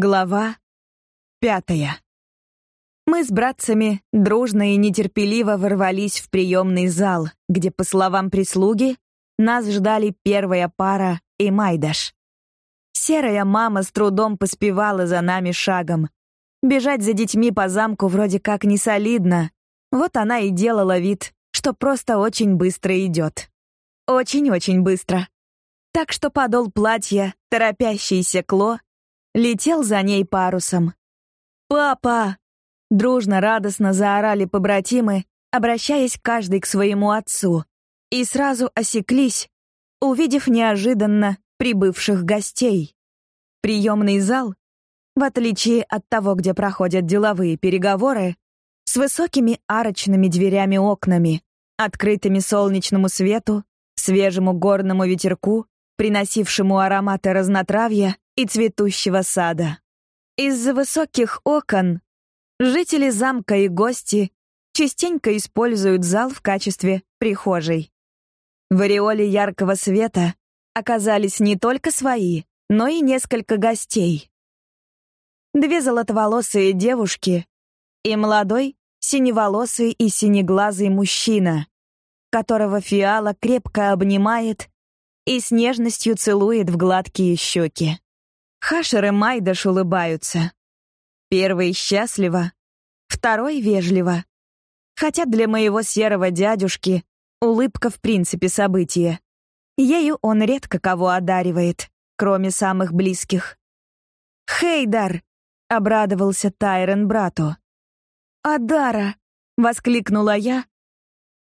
Глава пятая. Мы с братцами дружно и нетерпеливо ворвались в приемный зал, где, по словам прислуги, нас ждали первая пара и Майдаш. Серая мама с трудом поспевала за нами шагом. Бежать за детьми по замку вроде как не солидно. Вот она и делала вид, что просто очень быстро идет. Очень-очень быстро. Так что подол платья, торопящийся Кло, летел за ней парусом. «Папа!» Дружно, радостно заорали побратимы, обращаясь каждый к своему отцу, и сразу осеклись, увидев неожиданно прибывших гостей. Приемный зал, в отличие от того, где проходят деловые переговоры, с высокими арочными дверями-окнами, открытыми солнечному свету, свежему горному ветерку, приносившему ароматы разнотравья и цветущего сада. Из-за высоких окон жители замка и гости частенько используют зал в качестве прихожей. В ореоле яркого света оказались не только свои, но и несколько гостей. Две золотоволосые девушки и молодой, синеволосый и синеглазый мужчина, которого Фиала крепко обнимает и с нежностью целует в гладкие щеки. Хашер и Майдаш улыбаются. Первый счастливо, второй вежливо. Хотя для моего серого дядюшки улыбка в принципе событие. Ею он редко кого одаривает, кроме самых близких. «Хейдар!» — обрадовался Тайрен брату. «Адара!» — воскликнула я,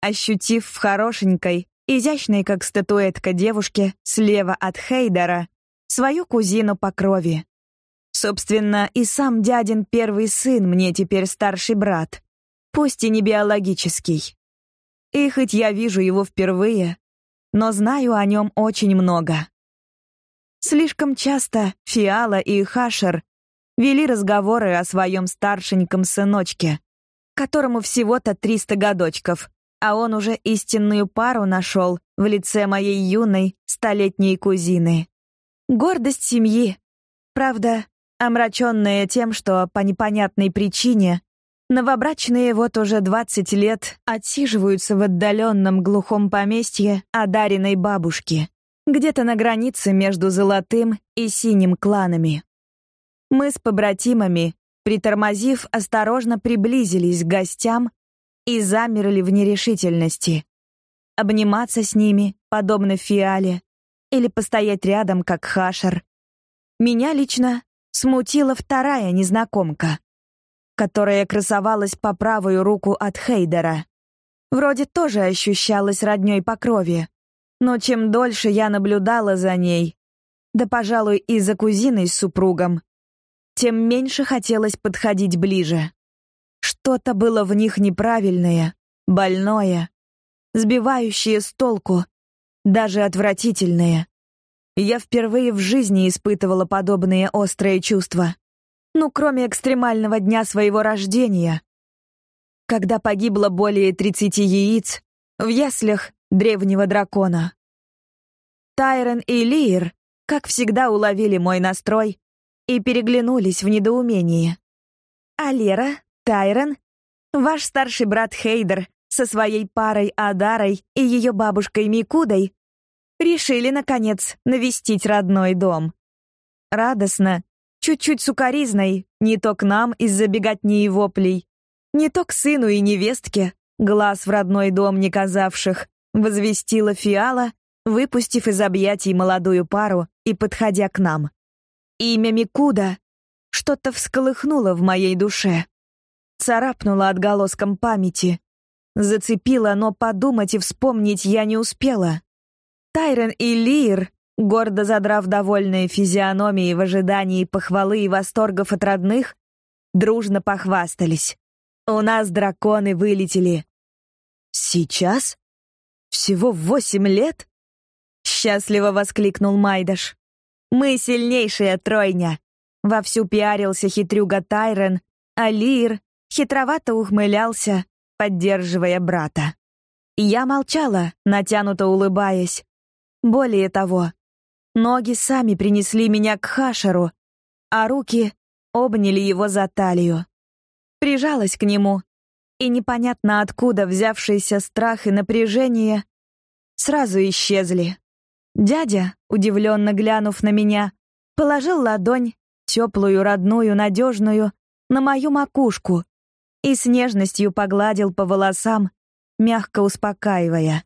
ощутив в хорошенькой, изящной как статуэтка девушке слева от Хейдара свою кузину по крови. Собственно, и сам дядин первый сын мне теперь старший брат, пусть и не биологический. И хоть я вижу его впервые, но знаю о нем очень много. Слишком часто Фиала и Хашер вели разговоры о своем старшеньком сыночке, которому всего-то 300 годочков, а он уже истинную пару нашел в лице моей юной столетней кузины. Гордость семьи. Правда, омраченная тем, что по непонятной причине новобрачные вот уже 20 лет отсиживаются в отдаленном глухом поместье одаренной бабушки, где-то на границе между золотым и синим кланами. Мы с побратимами, притормозив, осторожно приблизились к гостям и замерли в нерешительности. Обниматься с ними, подобно фиале, или постоять рядом, как хашер. Меня лично смутила вторая незнакомка, которая красовалась по правую руку от Хейдера. Вроде тоже ощущалась роднёй по крови, но чем дольше я наблюдала за ней, да, пожалуй, и за кузиной с супругом, тем меньше хотелось подходить ближе. Что-то было в них неправильное, больное, сбивающее с толку, даже отвратительные. Я впервые в жизни испытывала подобные острые чувства. Ну, кроме экстремального дня своего рождения, когда погибло более 30 яиц в яслях древнего дракона. Тайрон и Лир, как всегда, уловили мой настрой и переглянулись в недоумении. А Лера, Тайрон, ваш старший брат Хейдер со своей парой Адарой и ее бабушкой Микудой решили, наконец, навестить родной дом. Радостно, чуть-чуть сукоризной, не то к нам из-за беготни и воплей, не то к сыну и невестке, глаз в родной дом не казавших, возвестила Фиала, выпустив из объятий молодую пару и подходя к нам. Имя Микуда что-то всколыхнуло в моей душе. Царапнуло отголоском памяти. Зацепило, но подумать и вспомнить я не успела. Тайрон и Лир, гордо задрав довольные физиономии в ожидании похвалы и восторгов от родных, дружно похвастались. «У нас драконы вылетели». «Сейчас? Всего восемь лет?» Счастливо воскликнул Майдаш. «Мы сильнейшая тройня!» Вовсю пиарился хитрюга Тайрон, а Лир хитровато ухмылялся, поддерживая брата. Я молчала, натянуто улыбаясь, более того, ноги сами принесли меня к Хашеру, а руки обняли его за талию. Прижалась к нему, и непонятно откуда взявшийся страх и напряжение сразу исчезли. Дядя, удивленно глянув на меня, положил ладонь, теплую, родную, надежную, на мою макушку и с нежностью погладил по волосам, мягко успокаивая.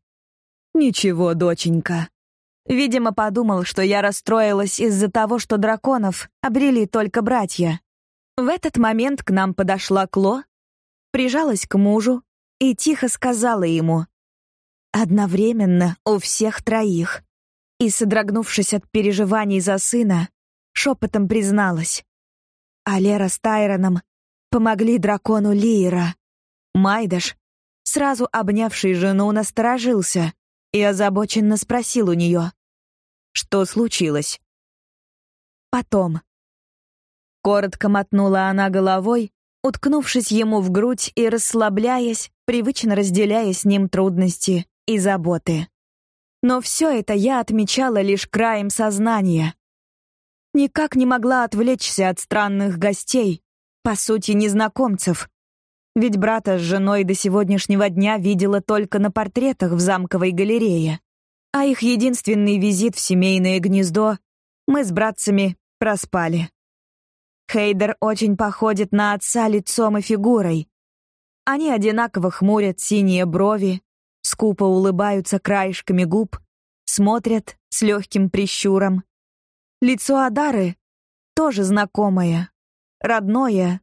«Ничего, доченька». Видимо, подумал, что я расстроилась из-за того, что драконов обрели только братья. В этот момент к нам подошла Кло, прижалась к мужу и тихо сказала ему «Одновременно у всех троих». И, содрогнувшись от переживаний за сына, шепотом призналась. А Лера с Тайроном помогли дракону Лиера. Майдаш, сразу обнявший жену, насторожился и озабоченно спросил у нее. «Что случилось?» «Потом». Коротко мотнула она головой, уткнувшись ему в грудь и расслабляясь, привычно разделяя с ним трудности и заботы. Но все это я отмечала лишь краем сознания. Никак не могла отвлечься от странных гостей, по сути, незнакомцев. Ведь брата с женой до сегодняшнего дня видела только на портретах в замковой галерее. А их единственный визит в семейное гнездо мы с братцами проспали. Хейдер очень походит на отца лицом и фигурой. Они одинаково хмурят синие брови, скупо улыбаются краешками губ, смотрят с легким прищуром. Лицо Адары тоже знакомое, родное,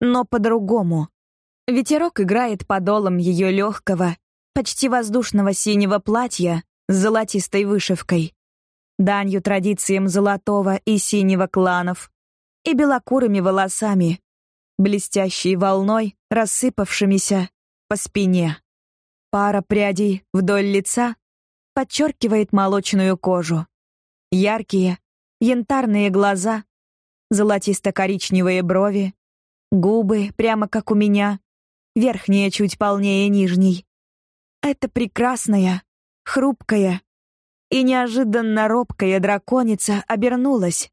но по-другому. Ветерок играет подолом ее легкого, почти воздушного синего платья с золотистой вышивкой, данью традициям золотого и синего кланов и белокурыми волосами, блестящей волной, рассыпавшимися по спине. Пара прядей вдоль лица подчеркивает молочную кожу. Яркие, янтарные глаза, золотисто-коричневые брови, губы, прямо как у меня, верхняя чуть полнее нижней. Это прекрасная, хрупкая и неожиданно робкая драконица обернулась,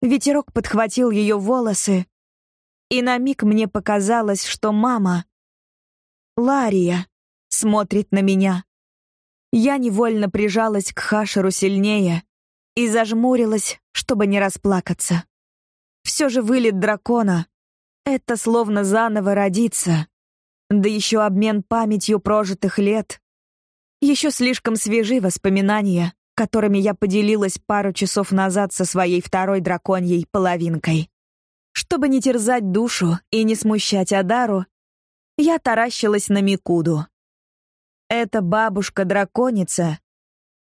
Ветерок подхватил ее волосы, и на миг мне показалось, что мама, Лария, смотрит на меня. Я невольно прижалась к Хашеру сильнее и зажмурилась, чтобы не расплакаться. Все же вылет дракона — это словно заново родиться, да еще обмен памятью прожитых лет. Еще слишком свежи воспоминания, которыми я поделилась пару часов назад со своей второй драконьей половинкой. Чтобы не терзать душу и не смущать Адару, я таращилась на Микуду. Эта бабушка-драконица,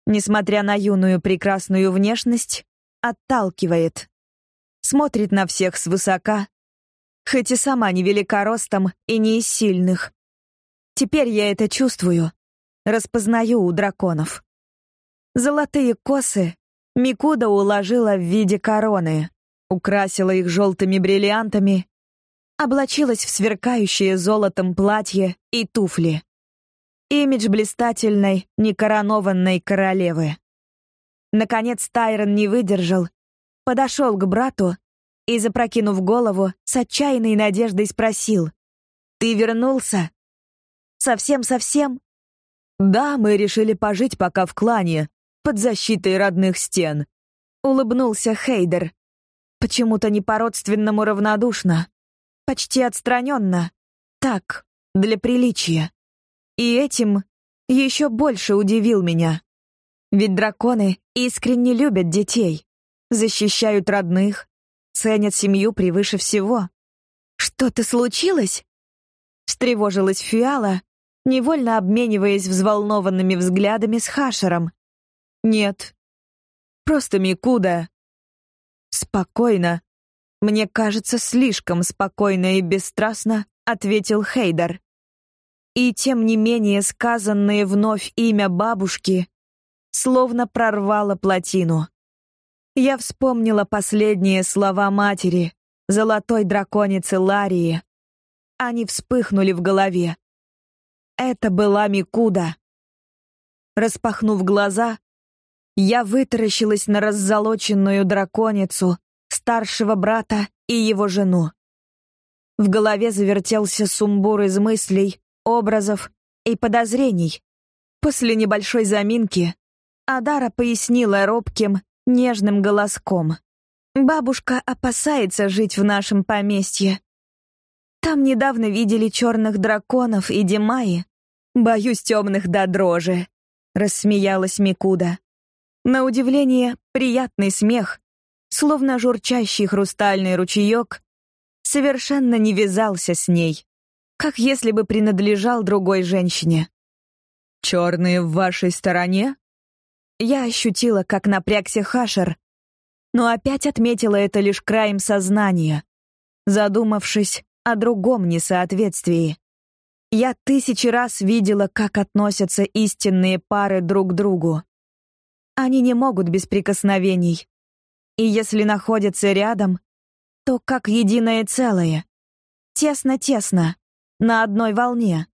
несмотря на юную прекрасную внешность, отталкивает. Смотрит на всех свысока, хоть и сама невелика ростом и не из сильных. Теперь я это чувствую, распознаю у драконов. Золотые косы Микуда уложила в виде короны, украсила их желтыми бриллиантами, облачилась в сверкающее золотом платье и туфли. Имидж блистательной, некоронованной королевы. Наконец Тайрон не выдержал, подошел к брату и, запрокинув голову, с отчаянной надеждой спросил. «Ты вернулся?» «Совсем-совсем?» «Да, мы решили пожить пока в клане, под защитой родных стен. Улыбнулся Хейдер. Почему-то не по-родственному равнодушно. Почти отстраненно. Так, для приличия. И этим еще больше удивил меня. Ведь драконы искренне любят детей, защищают родных, ценят семью превыше всего. «Что-то случилось?» Встревожилась Фиала, невольно обмениваясь взволнованными взглядами с Хашером. Нет. Просто Микуда. Спокойно. Мне кажется, слишком спокойно и бесстрастно, ответил Хейдер. И тем не менее сказанное вновь имя бабушки словно прорвало плотину. Я вспомнила последние слова матери, золотой драконицы Ларии. Они вспыхнули в голове. Это была Микуда. Распахнув глаза, я вытаращилась на раззолоченную драконицу, старшего брата и его жену. В голове завертелся сумбур из мыслей, образов и подозрений. После небольшой заминки Адара пояснила робким, нежным голоском. «Бабушка опасается жить в нашем поместье. Там недавно видели черных драконов и Димаи. Боюсь темных до дрожи», — рассмеялась Микуда. На удивление, приятный смех, словно журчащий хрустальный ручеек, совершенно не вязался с ней, как если бы принадлежал другой женщине. «Черные в вашей стороне?» Я ощутила, как напрягся Хашер, но опять отметила это лишь краем сознания, задумавшись о другом несоответствии. Я тысячи раз видела, как относятся истинные пары друг к другу. Они не могут без прикосновений. И если находятся рядом, то как единое целое. Тесно-тесно, на одной волне.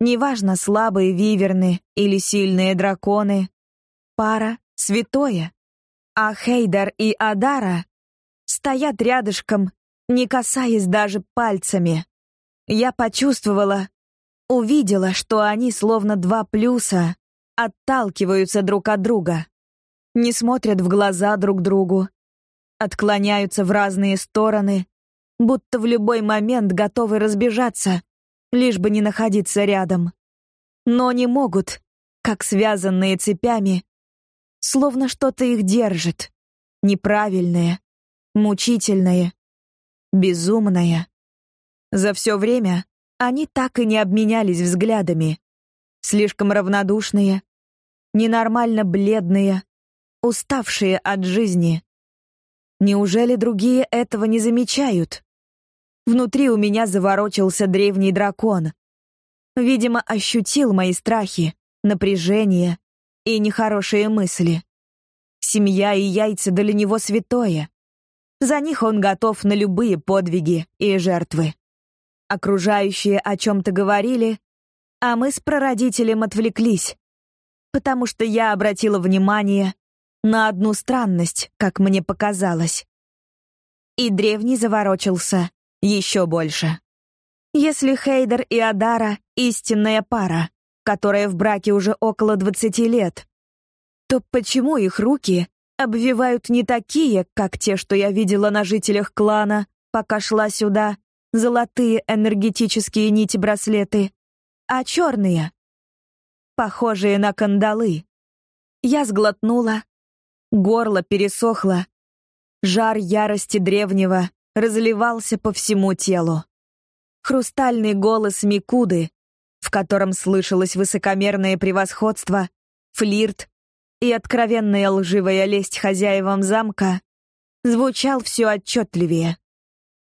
Неважно, слабые виверны или сильные драконы, пара — святое. А Хейдар и Адара стоят рядышком, не касаясь даже пальцами. Я почувствовала, увидела, что они словно два плюса отталкиваются друг от друга, не смотрят в глаза друг другу, отклоняются в разные стороны, будто в любой момент готовы разбежаться, лишь бы не находиться рядом. Но не могут, как связанные цепями, словно что-то их держит. Неправильное, мучительное, безумное. За все время они так и не обменялись взглядами. Слишком равнодушные, ненормально бледные, уставшие от жизни. Неужели другие этого не замечают? Внутри у меня заворочился древний дракон. Видимо, ощутил мои страхи, напряжение, и нехорошие мысли. Семья и яйца для него святое. За них он готов на любые подвиги и жертвы. Окружающие о чем-то говорили, а мы с прародителем отвлеклись, потому что я обратила внимание на одну странность, как мне показалось. И древний заворочился еще больше. Если Хейдер и Адара — истинная пара, которая в браке уже около 20 лет, то почему их руки обвивают не такие, как те, что я видела на жителях клана, пока шла сюда, золотые энергетические нити-браслеты, а черные, похожие на кандалы? Я сглотнула, горло пересохло, жар ярости древнего разливался по всему телу. Хрустальный голос Микуды в котором слышалось высокомерное превосходство, флирт и откровенная лживая лесть хозяевам замка, звучал все отчетливее.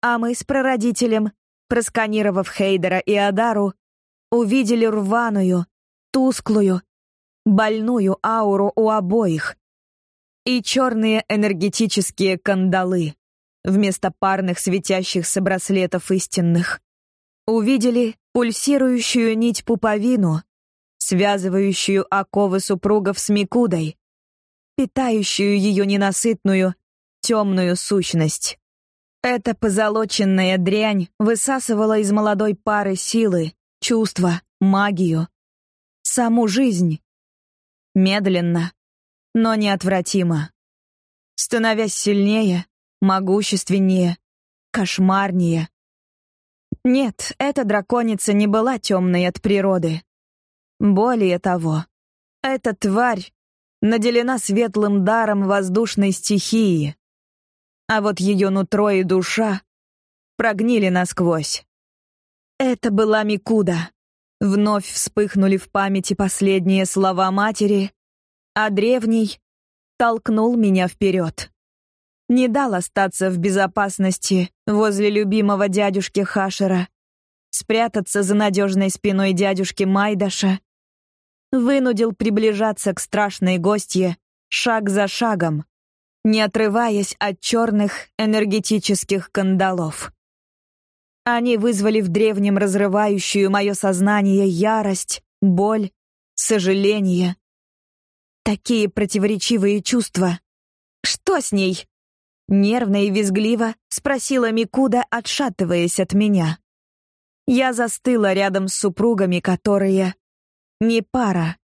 А мы с прародителем, просканировав Хейдера и Адару, увидели рваную, тусклую, больную ауру у обоих и черные энергетические кандалы вместо парных светящихся браслетов истинных. Увидели пульсирующую нить пуповину, связывающую оковы супругов с Микудой, питающую ее ненасытную, темную сущность. Эта позолоченная дрянь высасывала из молодой пары силы, чувства, магию, саму жизнь. Медленно, но неотвратимо. Становясь сильнее, могущественнее, кошмарнее, нет, эта драконица не была темной от природы. Более того, эта тварь наделена светлым даром воздушной стихии. А вот ее нутро и душа прогнили насквозь. Это была Микуда. Вновь вспыхнули в памяти последние слова матери, а древний толкнул меня вперед не дал остаться в безопасности возле любимого дядюшки Хашера, спрятаться за надежной спиной дядюшки Майдаша, вынудил приближаться к страшной гостье шаг за шагом, не отрываясь от черных энергетических кандалов. Они вызвали в древнем разрывающую мое сознание ярость, боль, сожаление. Такие противоречивые чувства. Что с ней? Нервно и визгливо спросила Микуда, отшатываясь от меня. Я застыла рядом с супругами, которые... Не пара.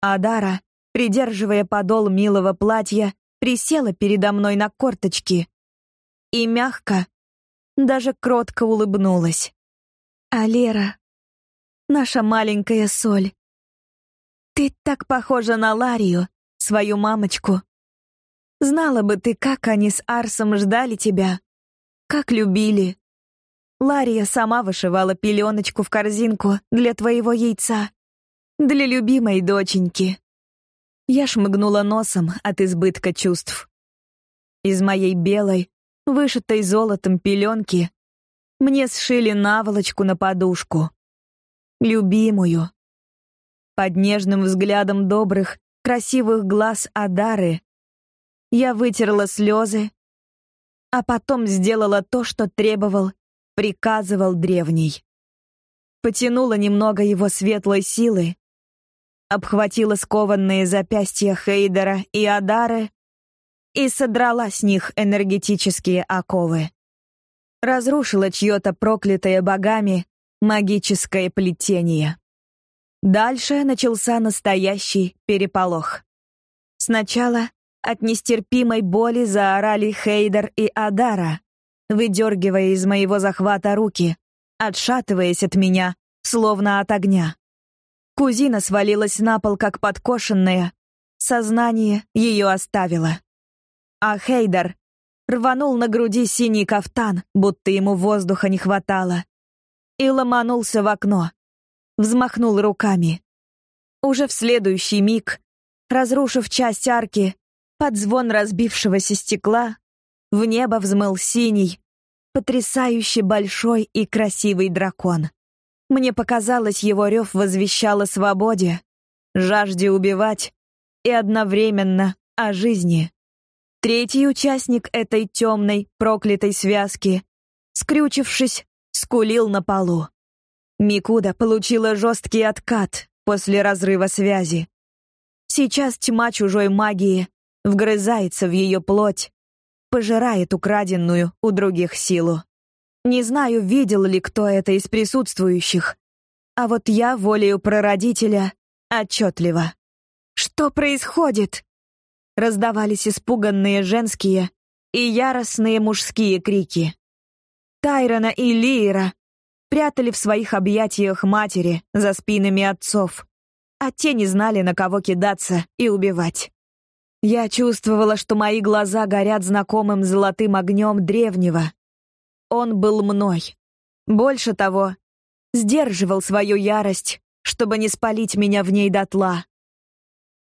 Адара, придерживая подол милого платья, присела передо мной на корточки и мягко, даже кротко улыбнулась. «Алера, наша маленькая соль, ты так похожа на Ларию, свою мамочку. Знала бы ты, как они с Арсом ждали тебя, как любили. Лария сама вышивала пеленочку в корзинку для твоего яйца, для любимой доченьки. Я шмыгнула носом от избытка чувств. Из моей белой, вышитой золотом пеленки мне сшили наволочку на подушку. Любимую. Под нежным взглядом добрых, красивых глаз Адары я вытерла слезы, а потом сделала то, что требовал, приказывал древний. Потянула немного его светлой силы, обхватила скованные запястья Хейдера и Адары и содрала с них энергетические оковы. Разрушила чье-то проклятое богами магическое плетение. Дальше начался настоящий переполох. Сначала от нестерпимой боли заорали Хейдер и Адара, выдергивая из моего захвата руки, отшатываясь от меня, словно от огня. Кузина свалилась на пол, как подкошенная. Сознание ее оставило. А Хейдер рванул на груди синий кафтан, будто ему воздуха не хватало, и ломанулся в окно, взмахнул руками. Уже в следующий миг, разрушив часть арки, под звон разбившегося стекла в небо взмыл синий, потрясающе большой и красивый дракон. Мне показалось, его рев возвещал о свободе, жажде убивать и одновременно о жизни. Третий участник этой темной, проклятой связки, скрючившись, скулил на полу. Микуда получила жесткий откат после разрыва связи. Сейчас тьма чужой магии вгрызается в ее плоть, пожирает украденную у других силу. Не знаю, видел ли кто это из присутствующих, а вот я волею прародителя отчетливо. Что происходит? Раздавались испуганные женские и яростные мужские крики. Тайрона и Лиера прятали в своих объятиях матери за спинами отцов, а те не знали, на кого кидаться и убивать. Я чувствовала, что мои глаза горят знакомым золотым огнем древнего. Он был мной. Больше того, сдерживал свою ярость, чтобы не спалить меня в ней дотла.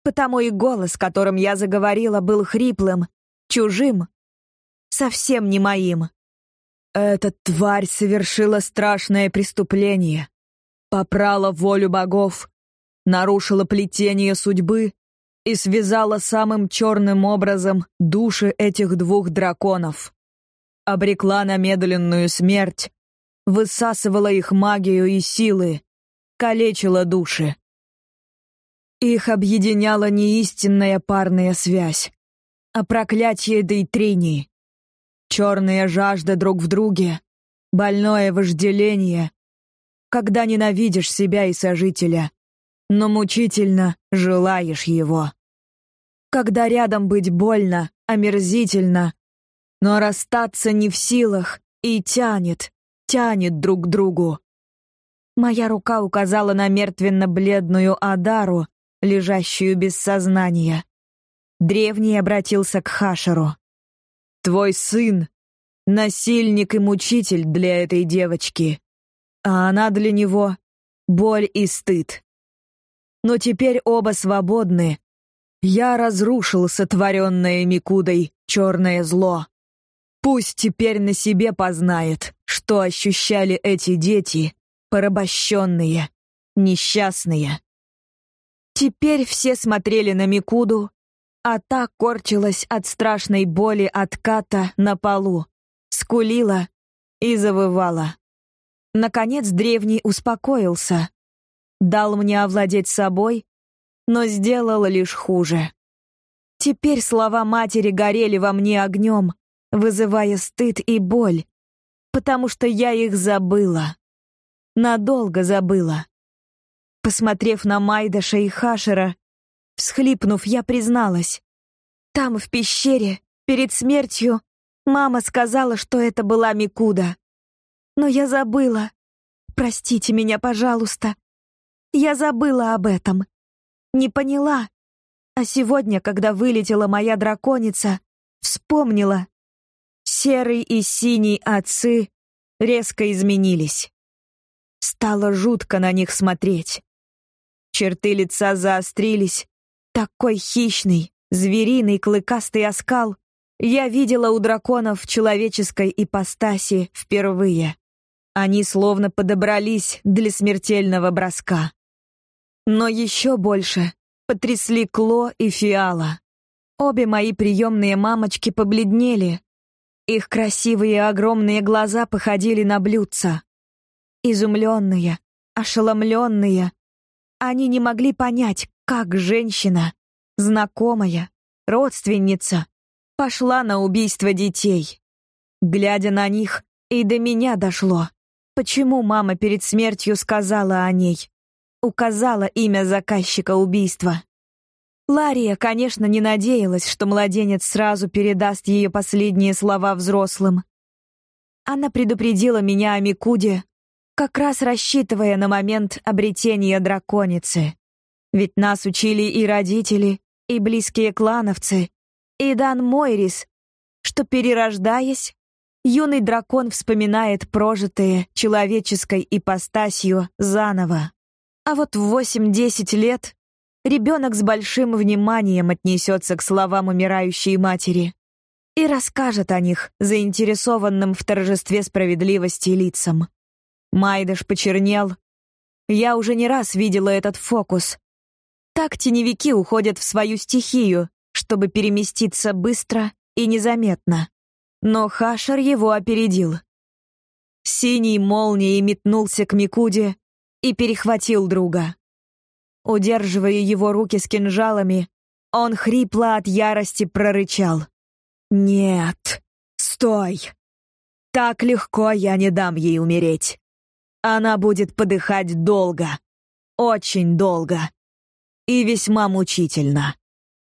Потому и голос, которым я заговорила, был хриплым, чужим, совсем не моим. Эта тварь совершила страшное преступление, попрала волю богов, нарушила плетение судьбы и связала самым черным образом души этих двух драконов. Обрекла на медленную смерть, высасывала их магию и силы, калечила души. Их объединяла не истинная парная связь, а проклятие Дейтринии. Черная жажда друг в друге, больное вожделение, когда ненавидишь себя и сожителя, но мучительно желаешь его. Когда рядом быть больно, омерзительно, но расстаться не в силах и тянет, тянет друг к другу. Моя рука указала на мертвенно-бледную Адару, лежащую без сознания. Древний обратился к Хашеру. «Твой сын — насильник и мучитель для этой девочки, а она для него — боль и стыд. Но теперь оба свободны. Я разрушил сотворенное Микудой черное зло. Пусть теперь на себе познает, что ощущали эти дети, порабощенные, несчастные. Теперь все смотрели на Микуду, а та корчилась от страшной боли отката на полу, скулила и завывала. Наконец древний успокоился, дал мне овладеть собой, но сделал лишь хуже. Теперь слова матери горели во мне огнем, вызывая стыд и боль, потому что я их забыла. Надолго забыла. Посмотрев на Майдаша и Хашера, всхлипнув, я призналась. Там, в пещере, перед смертью, мама сказала, что это была Микуда. Но я забыла. Простите меня, пожалуйста. Я забыла об этом. Не поняла. А сегодня, когда вылетела моя драконица, вспомнила. Серый и синий отцы резко изменились. Стало жутко на них смотреть. Черты лица заострились. Такой хищный, звериный, клыкастый оскал я видела у драконов в человеческой ипостаси впервые. Они словно подобрались для смертельного броска. Но еще больше потрясли Кло и Фиала. Обе мои приемные мамочки побледнели. Их красивые огромные глаза походили на блюдца. Изумленные, ошеломленные, они не могли понять, как женщина, знакомая, родственница, пошла на убийство детей. Глядя на них, и до меня дошло, почему мама перед смертью сказала о ней, указала имя заказчика убийства. Лария, конечно, не надеялась, что младенец сразу передаст ее последние слова взрослым. Она предупредила меня о Микуде как раз рассчитывая на момент обретения драконицы. Ведь нас учили и родители, и близкие клановцы, и Дан Мойрис, что, перерождаясь, юный дракон вспоминает прожитые человеческой ипостасью заново. А вот в восемь-десять лет ребенок с большим вниманием отнесется к словам умирающей матери и расскажет о них заинтересованным в торжестве справедливости лицам. Майдаш почернел. Я уже не раз видела этот фокус. Так теневики уходят в свою стихию, чтобы переместиться быстро и незаметно. Но Хашер его опередил. Синий молнией метнулся к Микуде и перехватил друга. Удерживая его руки с кинжалами, он хрипло от ярости прорычал. «Нет, стой! Так легко я не дам ей умереть. Она будет подыхать долго, очень долго и весьма мучительно.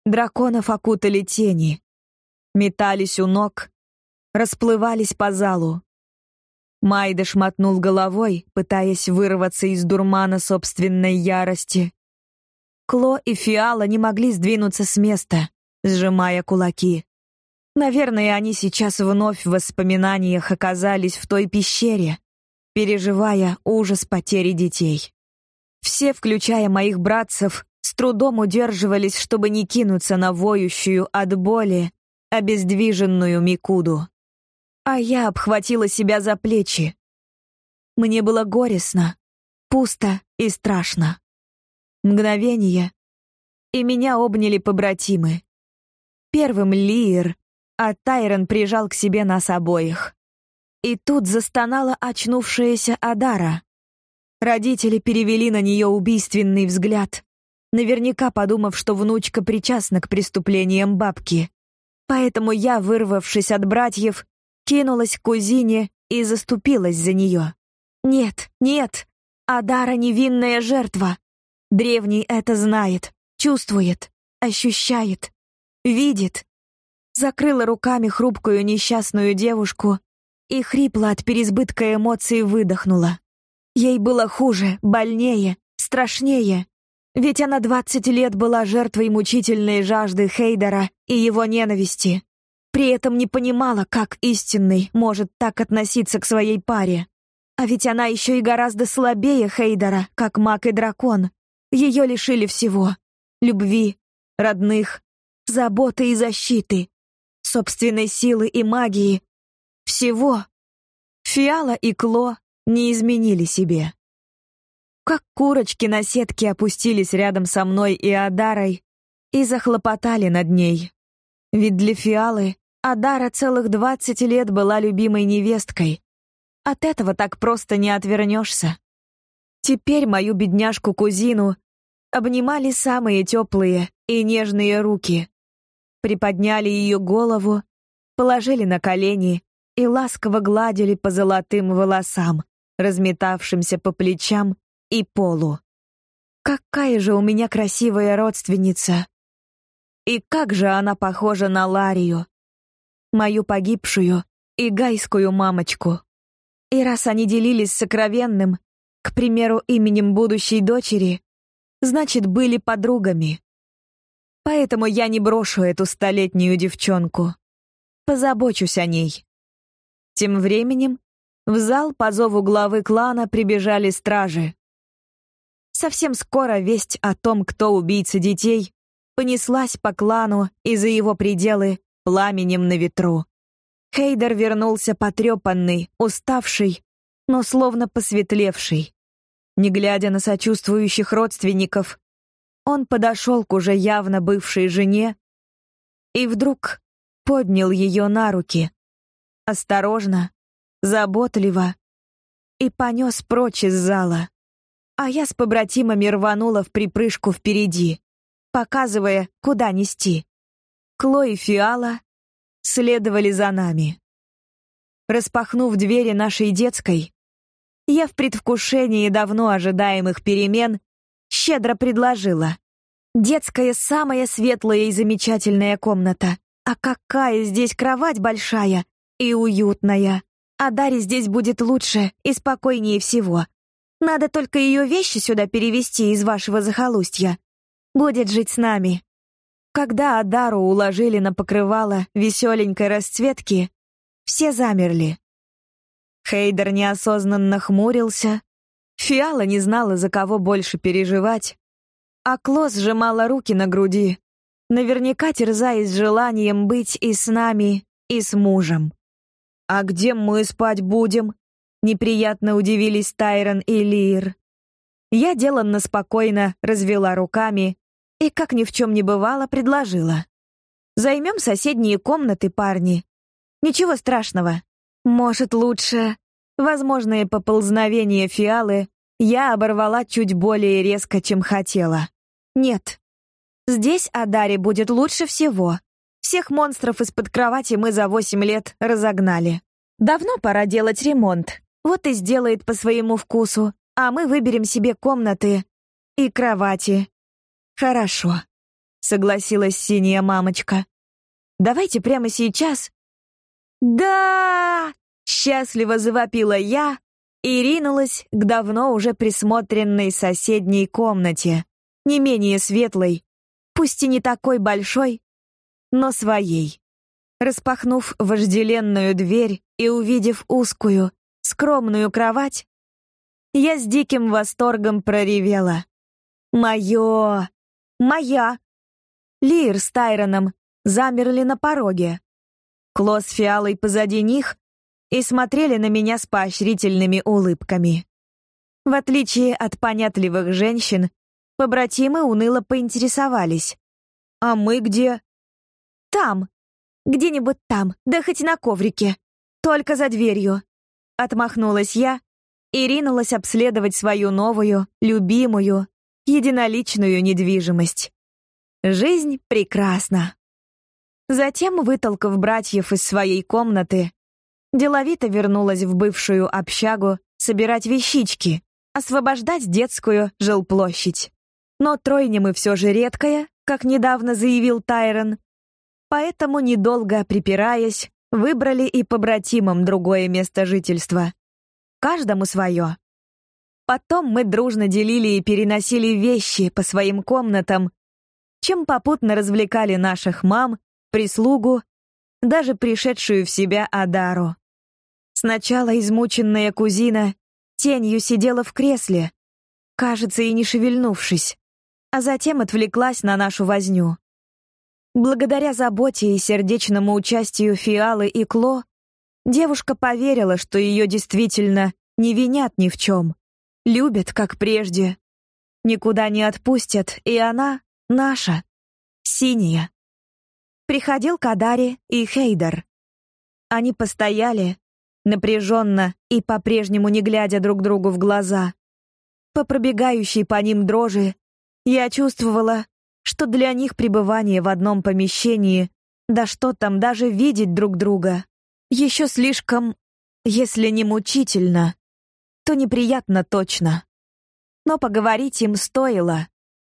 Драконов окутали тени, метались у ног, расплывались по залу. Майдаш мотнул головой, пытаясь вырваться из дурмана собственной ярости. Кло и Фиала не могли сдвинуться с места, сжимая кулаки. Наверное, они сейчас вновь в воспоминаниях оказались в той пещере, переживая ужас потери детей. Все, включая моих братцев, с трудом удерживались, чтобы не кинуться на воющую от боли, обездвиженную Микуду. А я обхватила себя за плечи. Мне было горестно, пусто и страшно. Мгновение, и меня обняли побратимы. Первым Лиер, а Тайрон прижал к себе нас обоих. И тут застонала очнувшаяся Адара. Родители перевели на нее убийственный взгляд, наверняка подумав, что внучка причастна к преступлениям бабки. Поэтому я, вырвавшись от братьев, кинулась к кузине и заступилась за нее. Нет, нет, Адара невинная жертва. Древний это знает, чувствует, ощущает, видит. Закрыла руками хрупкую несчастную девушку и хрипло от переизбытка эмоций выдохнула. Ей было хуже, больнее, страшнее. Ведь она двадцать лет была жертвой мучительной жажды Хейдера и его ненависти. При этом не понимала, как истинный может так относиться к своей паре. А ведь она еще и гораздо слабее Хейдера, как маг и дракон. Ее лишили всего — любви, родных, заботы и защиты, собственной силы и магии, всего. Фиала и Кло не изменили себе. Как курочки на сетке опустились рядом со мной и Адарой и захлопотали над ней. Ведь для Фиалы Адара целых двадцать лет была любимой невесткой. От этого так просто не отвернешься. Теперь мою бедняжку-кузину обнимали самые теплые и нежные руки. приподняли ее голову, положили на колени и ласково гладили по золотым волосам, разметавшимся по плечам и полу. Какая же у меня красивая родственница! И как же она похожа на Ларию, мою погибшую и гайскую мамочку. И раз они делились сокровенным, к примеру, именем будущей дочери, значит, были подругами. Поэтому я не брошу эту столетнюю девчонку. Позабочусь о ней. Тем временем в зал по зову главы клана прибежали стражи. Совсем скоро весть о том, кто убийца детей, понеслась по клану и за его пределы пламенем на ветру. Хейдер вернулся потрепанный, уставший, но словно посветлевший. Не глядя на сочувствующих родственников, он подошел к уже явно бывшей жене и вдруг поднял ее на руки. Осторожно, заботливо и понес прочь из зала. А я с побратимами рванула в припрыжку впереди, показывая, куда нести. Кло и Фиала следовали за нами. Распахнув двери нашей детской, я в предвкушении давно ожидаемых перемен щедро предложила. Детская самая светлая и замечательная комната. А какая здесь кровать большая и уютная. А Даре здесь будет лучше и спокойнее всего. Надо только ее вещи сюда перевести из вашего захолустья. Будет жить с нами. Когда Адару уложили на покрывало веселенькой расцветки, все замерли. Хейдер неосознанно хмурился, Фиала не знала, за кого больше переживать, а Клос сжимала руки на груди, наверняка терзаясь желанием быть и с нами, и с мужем. «А где мы спать будем?» — неприятно удивились Тайрон и Лир. Я деланно спокойно развела руками и, как ни в чем не бывало, предложила. «Займем соседние комнаты, парни. Ничего страшного. Может, лучше...» Возможные поползновения фиалы я оборвала чуть более резко, чем хотела. Нет. Здесь Адаре будет лучше всего. Всех монстров из-под кровати мы за восемь лет разогнали. Давно пора делать ремонт. Вот и сделает по своему вкусу, а мы выберем себе комнаты и кровати. Хорошо, согласилась синяя мамочка. Давайте прямо сейчас. Да! Счастливо завопила я и ринулась к давно уже присмотренной соседней комнате, не менее светлой, пусть и не такой большой, но своей. Распахнув вожделенную дверь и увидев узкую, скромную кровать, я с диким восторгом проревела. «Моё! Моя!» Лир с Тайроном замерли на пороге. Кло с фиалой позади них и смотрели на меня с поощрительными улыбками. В отличие от понятливых женщин, побратимы уныло поинтересовались. «А мы где?» «Там. Где-нибудь там, да хоть на коврике. Только за дверью». Отмахнулась я и ринулась обследовать свою новую, любимую, единоличную недвижимость. Жизнь прекрасна. Затем, вытолкав братьев из своей комнаты, Деловито вернулась в бывшую общагу собирать вещички, освобождать детскую жилплощадь. Но тройня мы все же редкая, как недавно заявил Тайрон. Поэтому, недолго припираясь, выбрали и побратимам другое место жительства. Каждому свое. Потом мы дружно делили и переносили вещи по своим комнатам, чем попутно развлекали наших мам, прислугу, даже пришедшую в себя Адару. Сначала измученная кузина тенью сидела в кресле, кажется, и не шевельнувшись, а затем отвлеклась на нашу возню. Благодаря заботе и сердечному участию Фиалы и Кло, девушка поверила, что ее действительно не винят ни в чем, любят, как прежде, никуда не отпустят, и она наша, синяя. Приходил Кадари и Хейдер. Они постояли, напряженно и по-прежнему не глядя друг другу в глаза. По пробегающей по ним дрожи я чувствовала, что для них пребывание в одном помещении, да что там, даже видеть друг друга, еще слишком, если не мучительно, то неприятно точно. Но поговорить им стоило,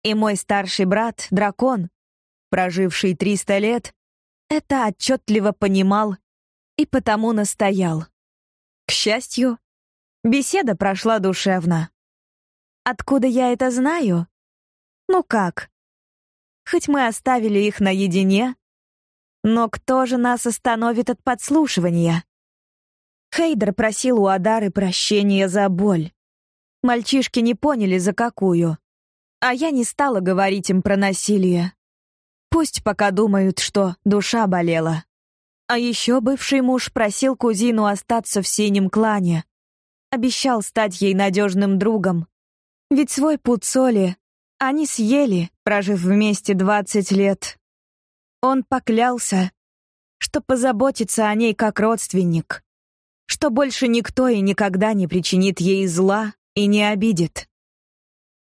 и мой старший брат, дракон, проживший 300 лет, это отчетливо понимал и потому настоял. К счастью, беседа прошла душевно. Откуда я это знаю? Ну как? Хоть мы оставили их наедине, но кто же нас остановит от подслушивания? Хейдер просил у Адары прощения за боль. Мальчишки не поняли, за какую. А я не стала говорить им про насилие. Пусть пока думают, что душа болела. А еще бывший муж просил кузину остаться в синем клане. Обещал стать ей надежным другом. Ведь свой пуд соли они съели, прожив вместе 20 лет. Он поклялся, что позаботится о ней как родственник, что больше никто и никогда не причинит ей зла и не обидит.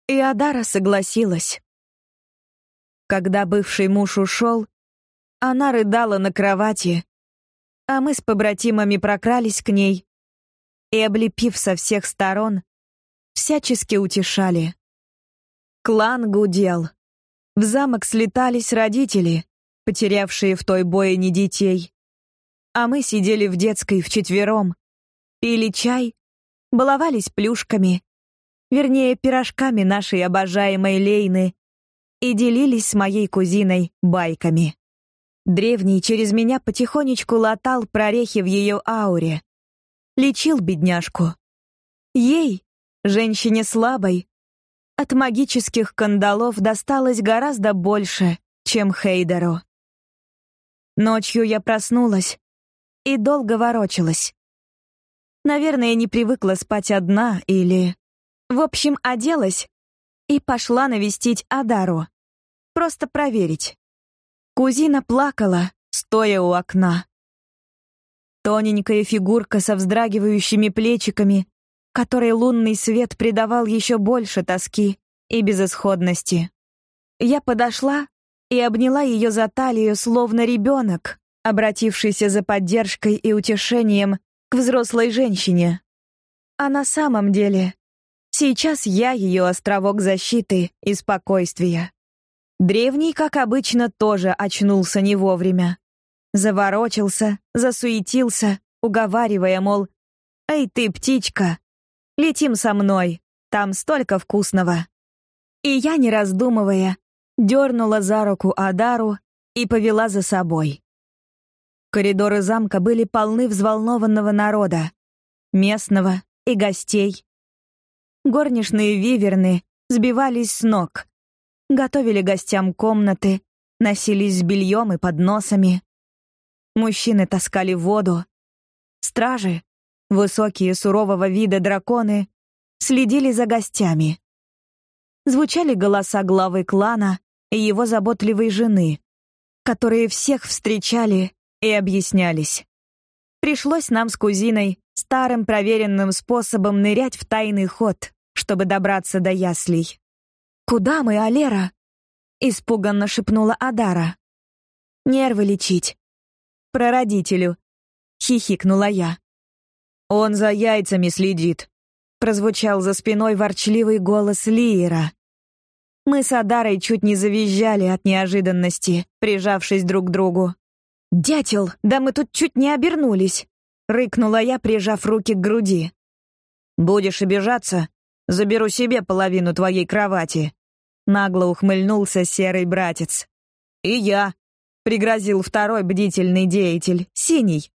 И Адара согласилась. Когда бывший муж ушел, она рыдала на кровати, а мы с побратимами прокрались к ней и, облепив со всех сторон, всячески утешали. Клан гудел. В замок слетались родители, потерявшие в той бойне детей. А мы сидели в детской вчетвером, пили чай, баловались плюшками, вернее, пирожками нашей обожаемой Лейны, и делились с моей кузиной байками. Древний через меня потихонечку латал прорехи в ее ауре. Лечил бедняжку. Ей, женщине слабой, от магических кандалов досталось гораздо больше, чем Хейдеру. Ночью я проснулась и долго ворочалась. Наверное, не привыкла спать одна или... В общем, оделась и пошла навестить Адару. Просто проверить. Кузина плакала, стоя у окна. Тоненькая фигурка со вздрагивающими плечиками, которой лунный свет придавал еще больше тоски и безысходности. Я подошла и обняла ее за талию, словно ребенок, обратившийся за поддержкой и утешением к взрослой женщине. А на самом деле, сейчас я ее островок защиты и спокойствия. Древний, как обычно, тоже очнулся не вовремя. Заворочился, засуетился, уговаривая, мол, «Эй ты, птичка, летим со мной, там столько вкусного». И я, не раздумывая, дернула за руку Адару и повела за собой. Коридоры замка были полны взволнованного народа, местного и гостей. Горничные виверны сбивались с ног, готовили гостям комнаты, носились с бельем и подносами. Мужчины таскали воду. Стражи, высокие сурового вида драконы, следили за гостями звучали голоса главы клана и его заботливой жены, которые всех встречали и объяснялись. Пришлось нам с кузиной старым проверенным способом нырять в тайный ход, чтобы добраться до яслей. «Куда мы, Алера?» — испуганно шепнула Адара. «Нервы лечить». «Прародителю», — хихикнула я. «Он за яйцами следит», прозвучал за спиной ворчливый голос Лиера. Мы с Адарой чуть не завизжали от неожиданности, прижавшись друг к другу. «Дятел, да мы тут чуть не обернулись!» — рыкнула я, прижав руки к груди. «Будешь обижаться? Заберу себе половину твоей кровати!» Нагло ухмыльнулся серый братец. «И я!» — пригрозил второй бдительный деятель, синий.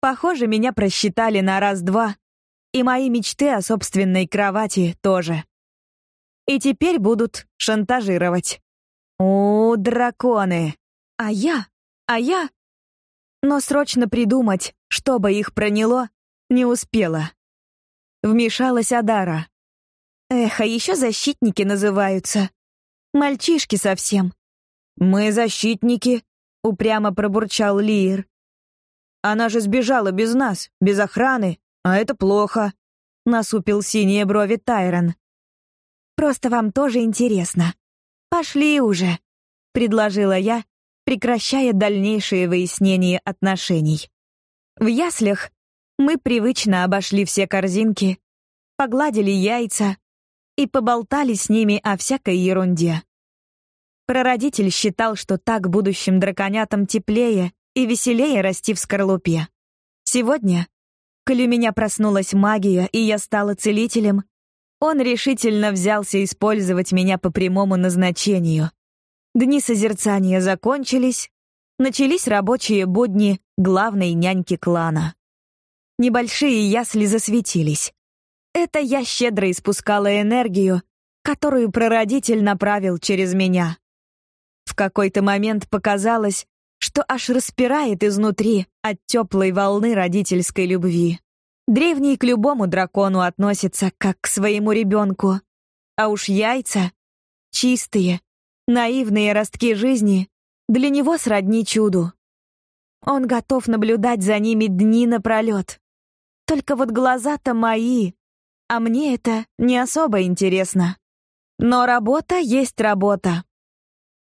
Похоже, меня просчитали на раз-два, и мои мечты о собственной кровати тоже. И теперь будут шантажировать. О, драконы! А я? А я? Но срочно придумать, чтобы их проняло, не успела. Вмешалась Адара. Эх, а еще защитники называются. Мальчишки совсем. Мы защитники, упрямо пробурчал Лир. Она же сбежала без нас, без охраны. А это плохо, насупил синие брови Тайрон. Просто вам тоже интересно. Пошли уже, предложила я, прекращая дальнейшее выяснение отношений. В яслях мы привычно обошли все корзинки, погладили яйца и поболтали с ними о всякой ерунде. Прародитель считал, что так будущим драконятам теплее и веселее расти в скорлупе. Сегодня, коли у меня проснулась магия и я стала целителем, он решительно взялся использовать меня по прямому назначению. Дни созерцания закончились, начались рабочие будни главной няньки клана. Небольшие ясли засветились. Это я щедро испускала энергию, которую прародитель направил через меня. В какой-то момент показалось, что аж распирает изнутри от теплой волны родительской любви. Древний к любому дракону относится как к своему ребенку, а уж яйца — чистые, Наивные ростки жизни для него сродни чуду. Он готов наблюдать за ними дни напролет. Только вот глаза-то мои, а мне это не особо интересно. Но работа есть работа.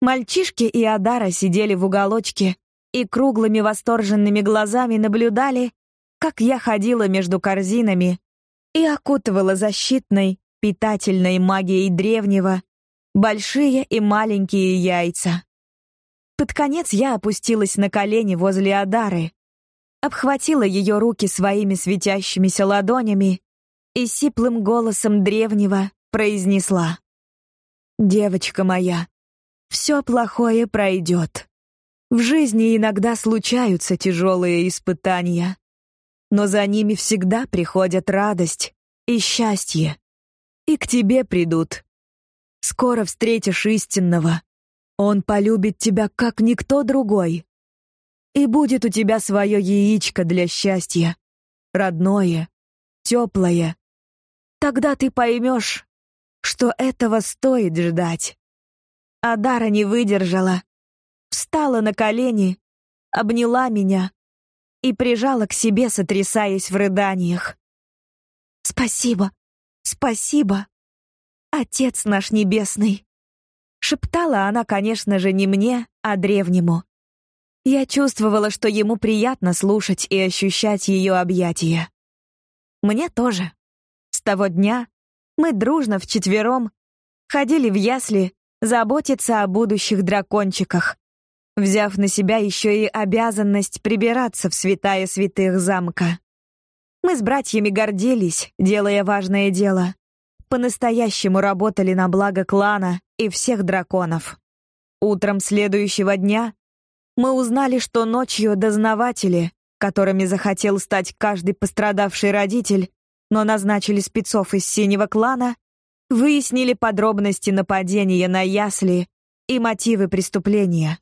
Мальчишки и Адара сидели в уголочке и круглыми восторженными глазами наблюдали, как я ходила между корзинами и окутывала защитной, питательной магией древнего, большие и маленькие яйца. Под конец я опустилась на колени возле Адары, обхватила ее руки своими светящимися ладонями и сиплым голосом древнего произнесла. «Девочка моя, все плохое пройдет. В жизни иногда случаются тяжелые испытания, но за ними всегда приходят радость и счастье, и к тебе придут Скоро встретишь истинного. Он полюбит тебя, как никто другой. И будет у тебя свое яичко для счастья. Родное, теплое. Тогда ты поймешь, что этого стоит ждать. Адара не выдержала. Встала на колени, обняла меня и прижала к себе, сотрясаясь в рыданиях. «Спасибо, спасибо!» Отец наш небесный. Шептала она, конечно же, не мне, а древнему. Я чувствовала, что ему приятно слушать и ощущать ее объятия. Мне тоже. Того дня мы дружно вчетвером ходили в ясли заботиться о будущих дракончиках, взяв на себя еще и обязанность прибираться в святая святых замка. Мы с братьями гордились, делая важное дело по-настоящему работали на благо клана и всех драконов. Утром следующего дня мы узнали, что ночью дознаватели, которыми захотел стать каждый пострадавший родитель, но назначили спецов из синего клана, выяснили подробности нападения на ясли и мотивы преступления.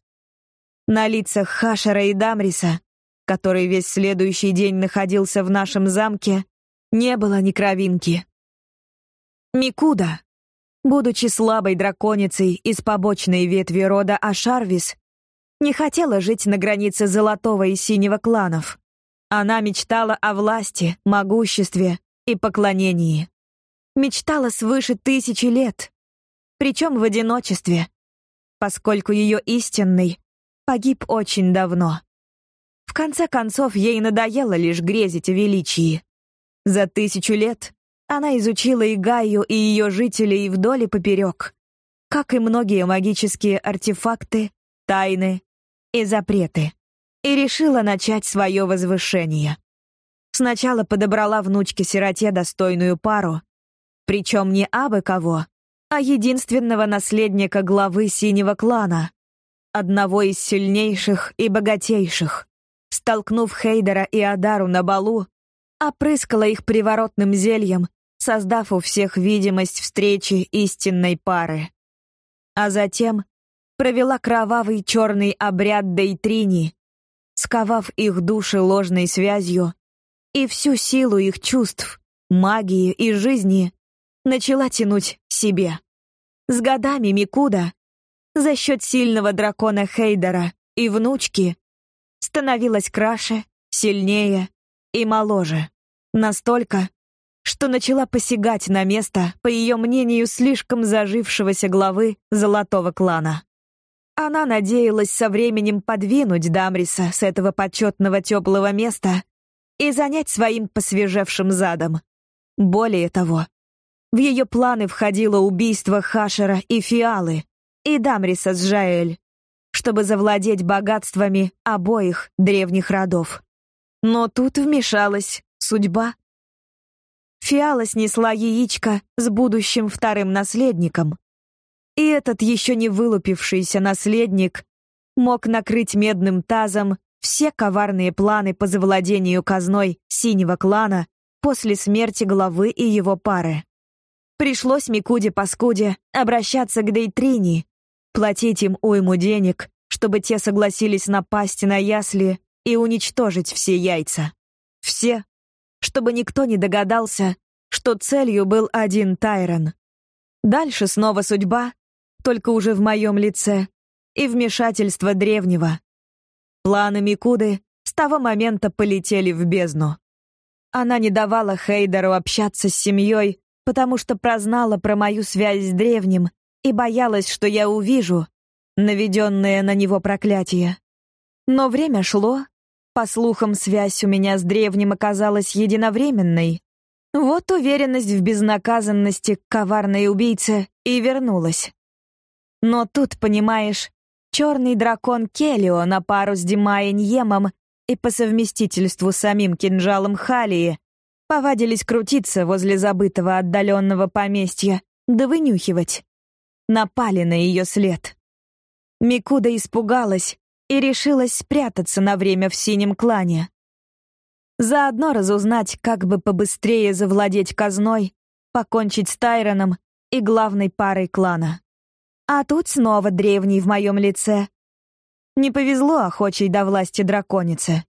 На лицах Хашера и Дамриса, который весь следующий день находился в нашем замке, не было ни кровинки. Микуда, будучи слабой драконицей из побочной ветви рода Ашарвис, не хотела жить на границе золотого и синего кланов. Она мечтала о власти, могуществе и поклонении. Мечтала свыше тысячи лет, причем в одиночестве, поскольку ее истинный погиб очень давно. В конце концов, ей надоело лишь грезить о величии. За тысячу лет она изучила и Гаю, и ее жителей вдоль и поперек, как и многие магические артефакты, тайны и запреты, и решила начать свое возвышение. Сначала подобрала внучке-сироте достойную пару, причем не абы кого, а единственного наследника главы синего клана, одного из сильнейших и богатейших. Столкнув Хейдера и Адару на балу, опрыскала их приворотным зельем создав у всех видимость встречи истинной пары. А затем провела кровавый черный обряд Дейтрини, сковав их души ложной связью, и всю силу их чувств, магии и жизни начала тянуть себе. С годами Микуда, за счет сильного дракона Хейдера и внучки, становилась краше, сильнее и моложе. Настолько, что начала посягать на место, по ее мнению, слишком зажившегося главы золотого клана. Она надеялась со временем подвинуть Дамриса с этого почетного теплого места и занять своим посвежевшим задом. Более того, в ее планы входило убийство Хашера и Фиалы, и Дамриса с Жаэль, чтобы завладеть богатствами обоих древних родов. Но тут вмешалась судьба. Фиала снесла яичко с будущим вторым наследником. И этот еще не вылупившийся наследник мог накрыть медным тазом все коварные планы по завладению казной синего клана после смерти главы и его пары. Пришлось Микуде-паскуде обращаться к Дейтрини, платить им уйму денег, чтобы те согласились напасть на ясли и уничтожить все яйца. Все, чтобы никто не догадался, что целью был один Тайрон. Дальше снова судьба, только уже в моем лице, и вмешательство древнего. Планы Микуды с того момента полетели в бездну. Она не давала Хейдеру общаться с семьей, потому что прознала про мою связь с древним и боялась, что я увижу наведенное на него проклятие. Но время шло. По слухам, связь у меня с древним оказалась единовременной. Вот уверенность в безнаказанности коварной убийцы и вернулась. Но тут, понимаешь, черный дракон Келио на пару с Димаеньемом и по совместительству самим кинжалом Халии повадились крутиться возле забытого отдаленного поместья, да вынюхивать. Напали на ее след. Микуда испугалась и решилась спрятаться на время в синем клане. Заодно разузнать, как бы побыстрее завладеть казной, покончить с Тайроном и главной парой клана. А тут снова древний в моем лице. Не повезло охочей до власти драконице.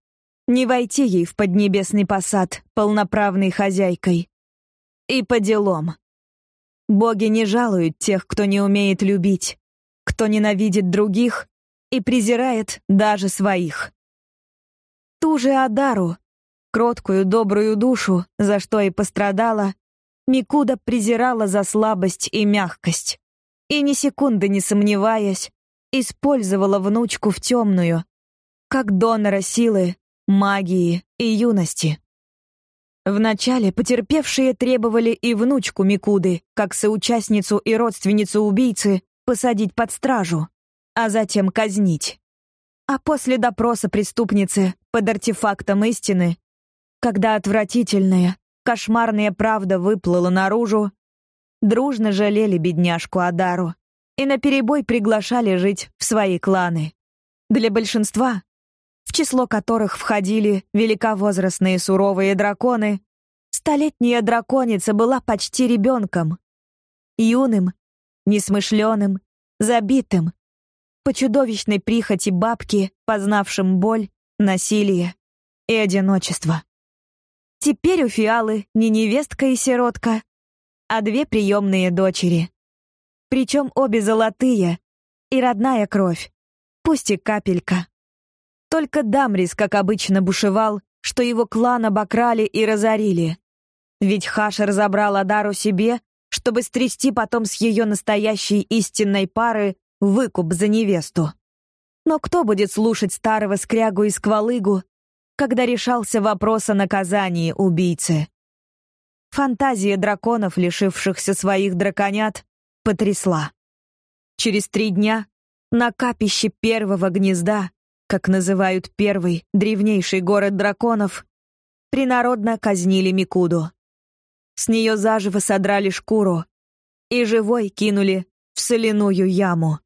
Не войти ей в поднебесный посад полноправной хозяйкой. И по делам. Боги не жалуют тех, кто не умеет любить, кто ненавидит других и презирает даже своих. Ту же Адару, кроткую добрую душу, за что и пострадала, Микуда презирала за слабость и мягкость. И ни секунды не сомневаясь, использовала внучку в темную, как донора силы, магии и юности. Вначале потерпевшие требовали и внучку Микуды, как соучастницу и родственницу убийцы, посадить под стражу, а затем казнить. А после допроса преступницы под артефактом истины, когда отвратительная, кошмарная правда выплыла наружу, дружно жалели бедняжку Адару и наперебой приглашали жить в свои кланы. Для большинства, в число которых входили великовозрастные суровые драконы, столетняя драконица была почти ребенком. Юным, несмышленым, забитым, по чудовищной прихоти бабки, познавшим боль, насилие и одиночество. Теперь у Фиалы не невестка и сиротка, а две приемные дочери. Причем обе золотые и родная кровь, пусть и капелька. Только Дамрис, как обычно, бушевал, что его клан обокрали и разорили. Ведь Хашер забрал Адару себе, чтобы стрясти потом с ее настоящей истинной пары выкуп за невесту. Но кто будет слушать старого скрягу и сквалыгу, когда решался вопрос о наказании убийцы? Фантазия драконов, лишившихся своих драконят, потрясла. Через три дня на капище первого гнезда, как называют первый, древнейший город драконов, принародно казнили Микуду. С нее заживо содрали шкуру и живой кинули в соляную яму,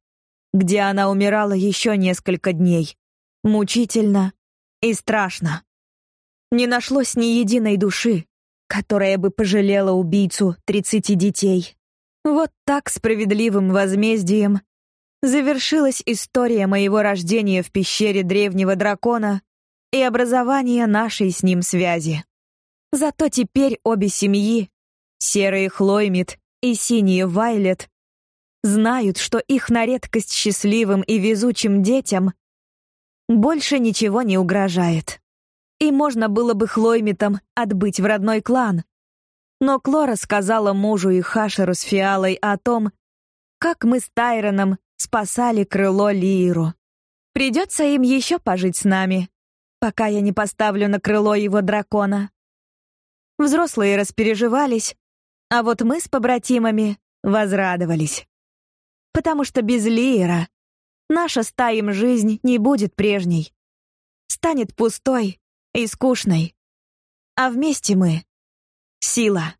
где она умирала еще несколько дней, мучительно и страшно. Не нашлось ни единой души, которая бы пожалела убийцу тридцати детей. Вот так справедливым возмездием завершилась история моего рождения в пещере древнего дракона и образования нашей с ним связи. Зато теперь обе семьи, серые Хлоймит и синие Вайлет, знают, что их на редкость счастливым и везучим детям больше ничего не угрожает. И можно было бы Хлоймитам отбыть в родной клан, но Клора сказала мужу и Хашеру с Фиалой о том, как мы с Тайроном спасали крыло Лиру. Придется им еще пожить с нами, пока я не поставлю на крыло его дракона. Взрослые распереживались, а вот мы с побратимами возрадовались. Потому что без Лиера наша с Таем жизнь не будет прежней. Станет пустой и скучной. А вместе мы — сила.